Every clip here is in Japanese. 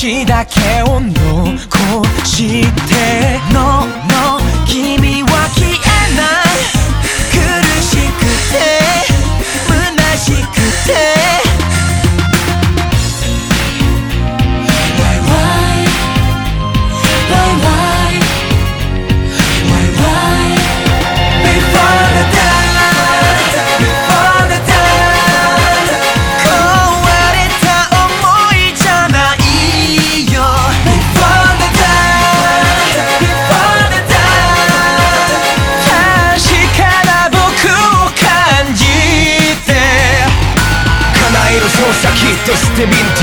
少しだけを残して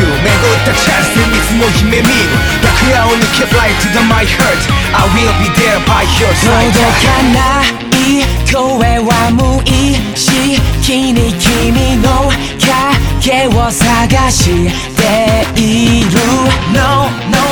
ってみると巡ったチャンスいつも夢見る楽屋を抜け Fly to the my heart I will be there by your side. 届かない声は無意識に君の影を探している。No, no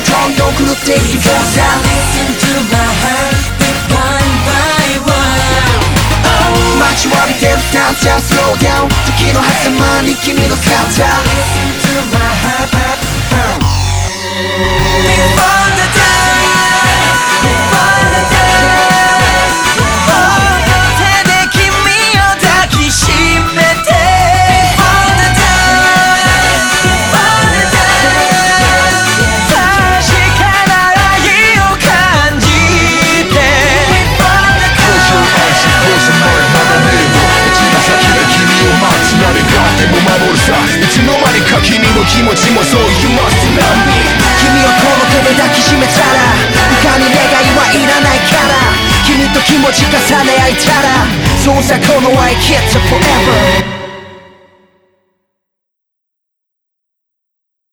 I wanna turn よ狂っていく Cause I listen to my heart one by one 待ちわびてるスタンス Just slow down 時の狭間に君の姿 Listen to my 気持ちもそう You must love me 君をこの手で抱きしめたら他に願いはいらないから。君と気持ち重ね合いたらそうさこの愛 Kids forever